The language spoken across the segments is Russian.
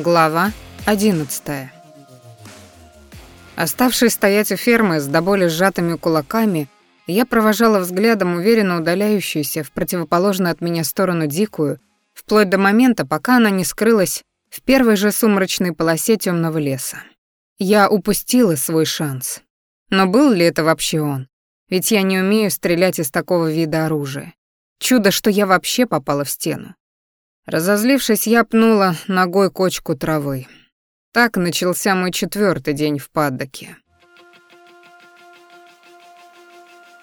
Глава 11. Оставшись стоять у фермы с до боли сжатыми кулаками, я провожала взглядом уверенно удаляющуюся в противоположную от меня сторону дикую, вплоть до момента, пока она не скрылась в первой же сумрачной полосе темного леса. Я упустила свой шанс. Но был ли это вообще он? Ведь я не умею стрелять из такого вида оружия. Чудо, что я вообще попала в стену. Разозлившись, я пнула ногой кочку травы. Так начался мой четвертый день в паддоке.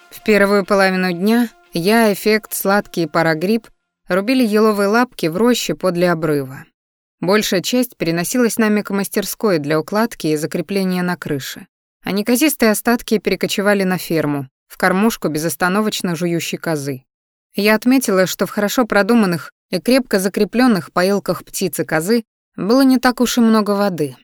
В первую половину дня я, эффект сладкий парагрипп рубили еловые лапки в роще подле обрыва. Большая часть переносилась нами к мастерской для укладки и закрепления на крыше. А неказистые остатки перекочевали на ферму, в кормушку безостановочно жующей козы. Я отметила, что в хорошо продуманных и крепко закрепленных поилках птицы козы было не так уж и много воды.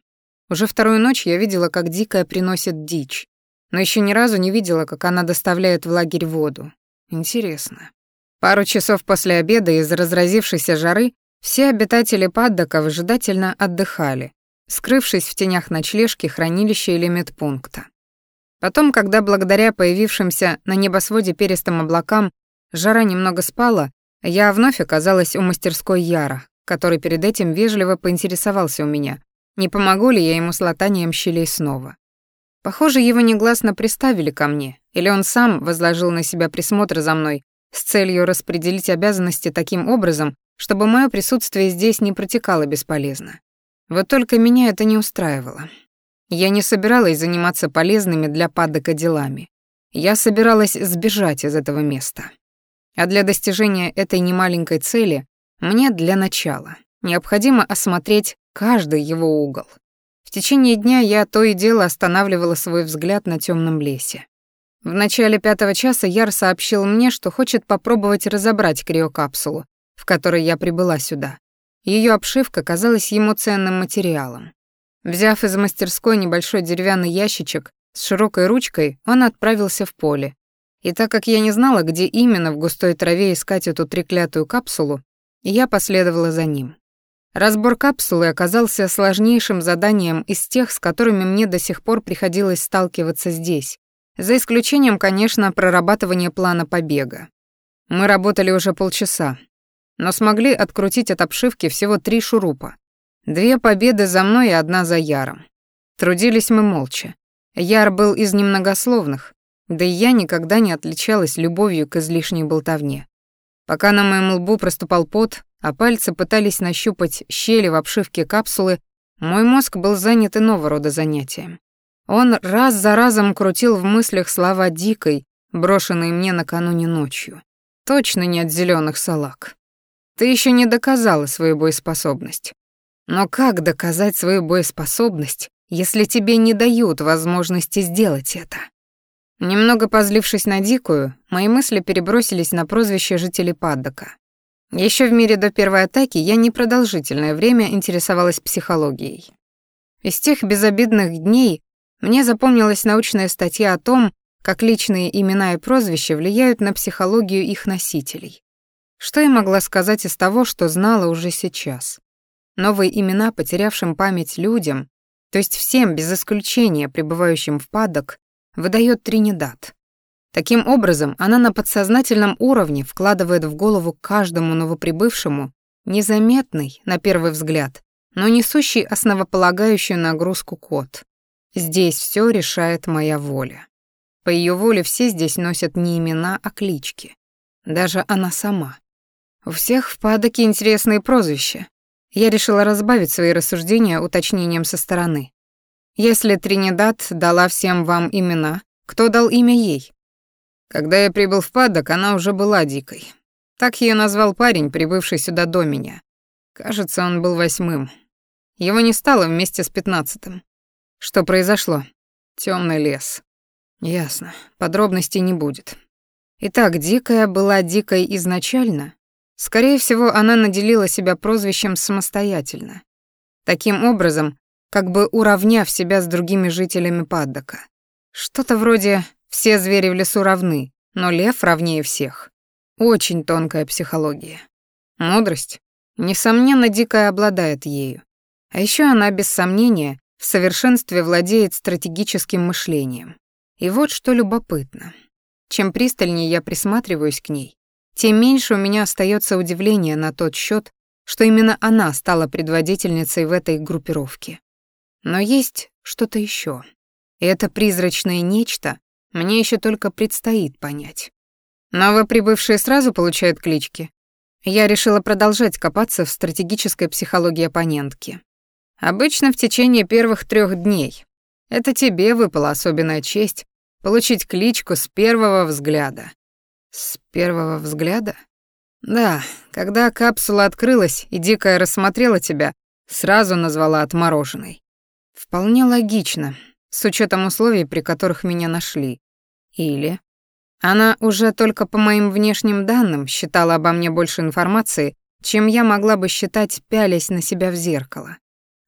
Уже вторую ночь я видела, как дикая приносит дичь, но еще ни разу не видела, как она доставляет в лагерь воду. Интересно. Пару часов после обеда из разразившейся жары все обитатели паддока выжидательно отдыхали, скрывшись в тенях ночлежки, хранилища или медпункта. Потом, когда благодаря появившимся на небосводе перистым облакам жара немного спала, я вновь оказалась у мастерской Яра, который перед этим вежливо поинтересовался у меня, не помогу ли я ему с латанием щелей снова. Похоже, его негласно приставили ко мне, или он сам возложил на себя присмотр за мной с целью распределить обязанности таким образом, чтобы мое присутствие здесь не протекало бесполезно. Вот только меня это не устраивало. Я не собиралась заниматься полезными для падока делами. Я собиралась сбежать из этого места. А для достижения этой немаленькой цели мне для начала необходимо осмотреть каждый его угол. В течение дня я то и дело останавливала свой взгляд на темном лесе. В начале пятого часа Яр сообщил мне, что хочет попробовать разобрать криокапсулу, в которой я прибыла сюда. Ее обшивка казалась ему ценным материалом. Взяв из мастерской небольшой деревянный ящичек с широкой ручкой, он отправился в поле, и так как я не знала, где именно в густой траве искать эту треклятую капсулу, я последовала за ним. Разбор капсулы оказался сложнейшим заданием из тех, с которыми мне до сих пор приходилось сталкиваться здесь, за исключением, конечно, прорабатывания плана побега. Мы работали уже полчаса, но смогли открутить от обшивки всего три шурупа. Две победы за мной и одна за Яром. Трудились мы молча. Яр был из немногословных, да и я никогда не отличалась любовью к излишней болтовне. Пока на моем лбу проступал пот, а пальцы пытались нащупать щели в обшивке капсулы, мой мозг был занят иного рода занятием. Он раз за разом крутил в мыслях слова дикой, брошенные мне накануне ночью. Точно не от зеленых салак. Ты еще не доказала свою боеспособность. Но как доказать свою боеспособность, если тебе не дают возможности сделать это? Немного позлившись на дикую, мои мысли перебросились на прозвище жителей Паддока. Еще в мире до первой атаки я непродолжительное время интересовалась психологией. Из тех безобидных дней мне запомнилась научная статья о том, как личные имена и прозвища влияют на психологию их носителей. Что я могла сказать из того, что знала уже сейчас? Новые имена потерявшим память людям, то есть всем без исключения пребывающим в падок, выдает Тринидад. Таким образом, она на подсознательном уровне вкладывает в голову каждому новоприбывшему незаметный, на первый взгляд, но несущий основополагающую нагрузку код. Здесь все решает моя воля. По ее воле все здесь носят не имена, а клички. Даже она сама. У всех в падоке интересные прозвища. Я решила разбавить свои рассуждения уточнением со стороны. Если Тринидад дала всем вам имена, кто дал имя ей? Когда я прибыл в Паддок, она уже была дикой. Так ее назвал парень, прибывший сюда до меня. Кажется, он был восьмым. Его не стало вместе с пятнадцатым. Что произошло? Темный лес. Ясно. Подробностей не будет. Итак, дикая была дикой изначально. Скорее всего, она наделила себя прозвищем самостоятельно. Таким образом, как бы уравняв себя с другими жителями Паддока. Что-то вроде «все звери в лесу равны, но лев равнее всех». Очень тонкая психология. Мудрость? Несомненно, Дикая обладает ею. А еще она, без сомнения, в совершенстве владеет стратегическим мышлением. И вот что любопытно. Чем пристальнее я присматриваюсь к ней, тем меньше у меня остается удивления на тот счет, что именно она стала предводительницей в этой группировке. Но есть что-то еще. Это призрачное нечто мне еще только предстоит понять. Новоприбывшие сразу получают клички. Я решила продолжать копаться в стратегической психологии оппонентки. Обычно в течение первых трех дней. Это тебе выпала особенная честь получить кличку с первого взгляда. С первого взгляда? Да, когда капсула открылась и Дикая рассмотрела тебя, сразу назвала отмороженной. Вполне логично, с учетом условий, при которых меня нашли. Или она уже только по моим внешним данным считала обо мне больше информации, чем я могла бы считать, пялясь на себя в зеркало.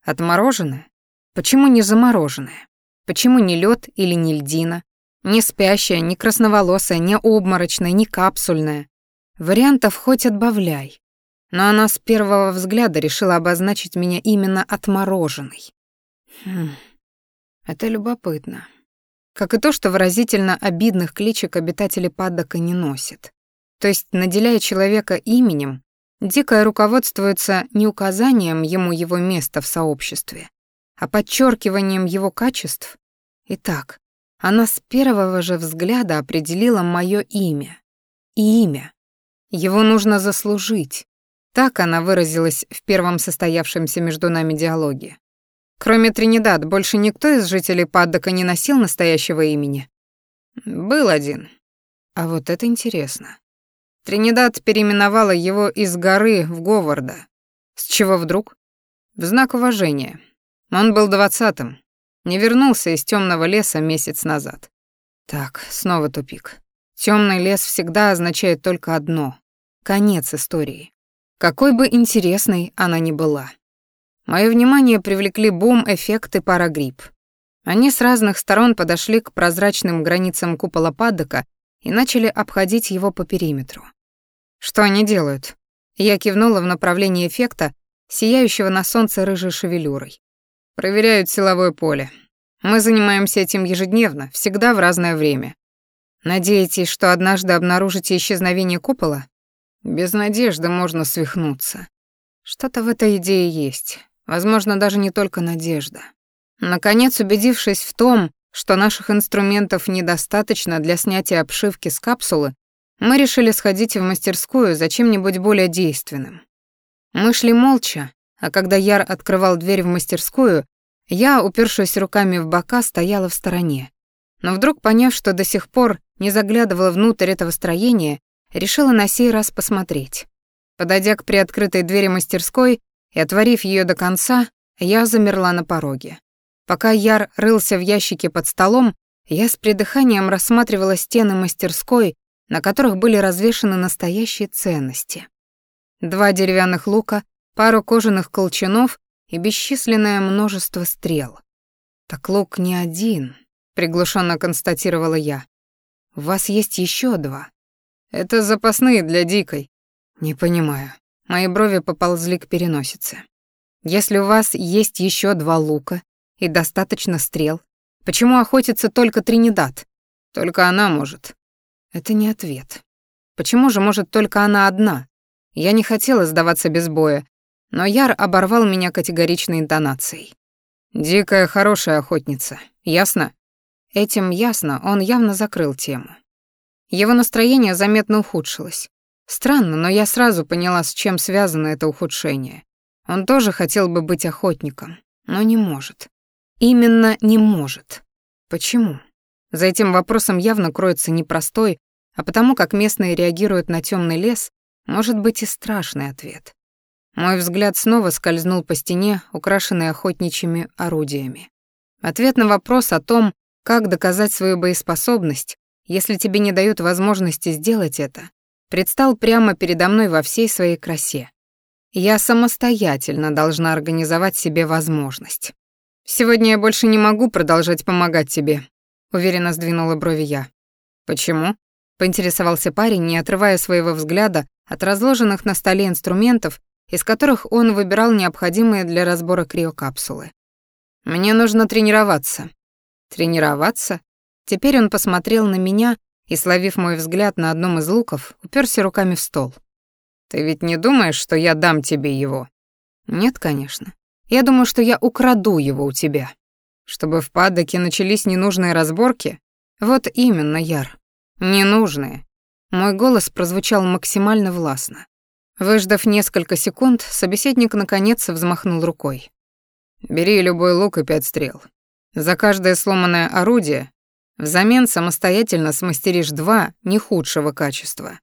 Отмороженная? Почему не замороженная? Почему не лед или не льдина? Не спящая, не красноволосая, не обморочная, не капсульная. Вариантов хоть отбавляй. Но она с первого взгляда решила обозначить меня именно отмороженной. Хм, это любопытно. Как и то, что выразительно обидных кличек обитатели паддока не носят. То есть, наделяя человека именем, Дикое руководствуется не указанием ему его места в сообществе, а подчеркиванием его качеств. Итак, она с первого же взгляда определила мое имя. Имя. Его нужно заслужить. Так она выразилась в первом состоявшемся между нами диалоге. Кроме Тринидад, больше никто из жителей Паддока не носил настоящего имени? Был один. А вот это интересно. Тринидад переименовала его из горы в Говарда. С чего вдруг? В знак уважения. Он был двадцатым. Не вернулся из темного леса месяц назад. Так, снова тупик. Темный лес всегда означает только одно — конец истории. Какой бы интересной она ни была. Мое внимание привлекли бум-эффект и парагрипп. Они с разных сторон подошли к прозрачным границам купола падока и начали обходить его по периметру. Что они делают? Я кивнула в направлении эффекта, сияющего на солнце рыжей шевелюрой. Проверяют силовое поле. Мы занимаемся этим ежедневно, всегда в разное время. Надеетесь, что однажды обнаружите исчезновение купола? Без надежды можно свихнуться. Что-то в этой идее есть. Возможно, даже не только надежда. Наконец, убедившись в том, что наших инструментов недостаточно для снятия обшивки с капсулы, мы решили сходить в мастерскую за чем-нибудь более действенным. Мы шли молча, а когда Яр открывал дверь в мастерскую, я, упершись руками в бока, стояла в стороне. Но вдруг, поняв, что до сих пор не заглядывала внутрь этого строения, решила на сей раз посмотреть. Подойдя к приоткрытой двери мастерской и отворив ее до конца, я замерла на пороге. Пока Яр рылся в ящике под столом, я с придыханием рассматривала стены мастерской на которых были развешаны настоящие ценности. Два деревянных лука, пару кожаных колчанов и бесчисленное множество стрел. «Так лук не один», — приглушенно констатировала я. «У вас есть еще два. Это запасные для дикой». «Не понимаю». Мои брови поползли к переносице. «Если у вас есть еще два лука и достаточно стрел, почему охотится только Тринидад? Только она может. Это не ответ. Почему же может только она одна? Я не хотела сдаваться без боя, но Яр оборвал меня категоричной интонацией. «Дикая хорошая охотница, ясно?» Этим ясно он явно закрыл тему. Его настроение заметно ухудшилось. Странно, но я сразу поняла, с чем связано это ухудшение. Он тоже хотел бы быть охотником, но не может. Именно не может. Почему? За этим вопросом явно кроется непростой, а потому как местные реагируют на темный лес, может быть и страшный ответ. Мой взгляд снова скользнул по стене, украшенной охотничьими орудиями. Ответ на вопрос о том, как доказать свою боеспособность, если тебе не дают возможности сделать это, предстал прямо передо мной во всей своей красе. Я самостоятельно должна организовать себе возможность. «Сегодня я больше не могу продолжать помогать тебе», — уверенно сдвинула брови я. «Почему?» поинтересовался парень, не отрывая своего взгляда от разложенных на столе инструментов из которых он выбирал необходимые для разбора криокапсулы. «Мне нужно тренироваться». «Тренироваться?» Теперь он посмотрел на меня и, словив мой взгляд на одном из луков, уперся руками в стол. «Ты ведь не думаешь, что я дам тебе его?» «Нет, конечно. Я думаю, что я украду его у тебя. Чтобы в падоке начались ненужные разборки? Вот именно, Яр. Ненужные». Мой голос прозвучал максимально властно. Выждав несколько секунд, собеседник наконец взмахнул рукой. «Бери любой лук и пять стрел. За каждое сломанное орудие взамен самостоятельно смастеришь два не худшего качества.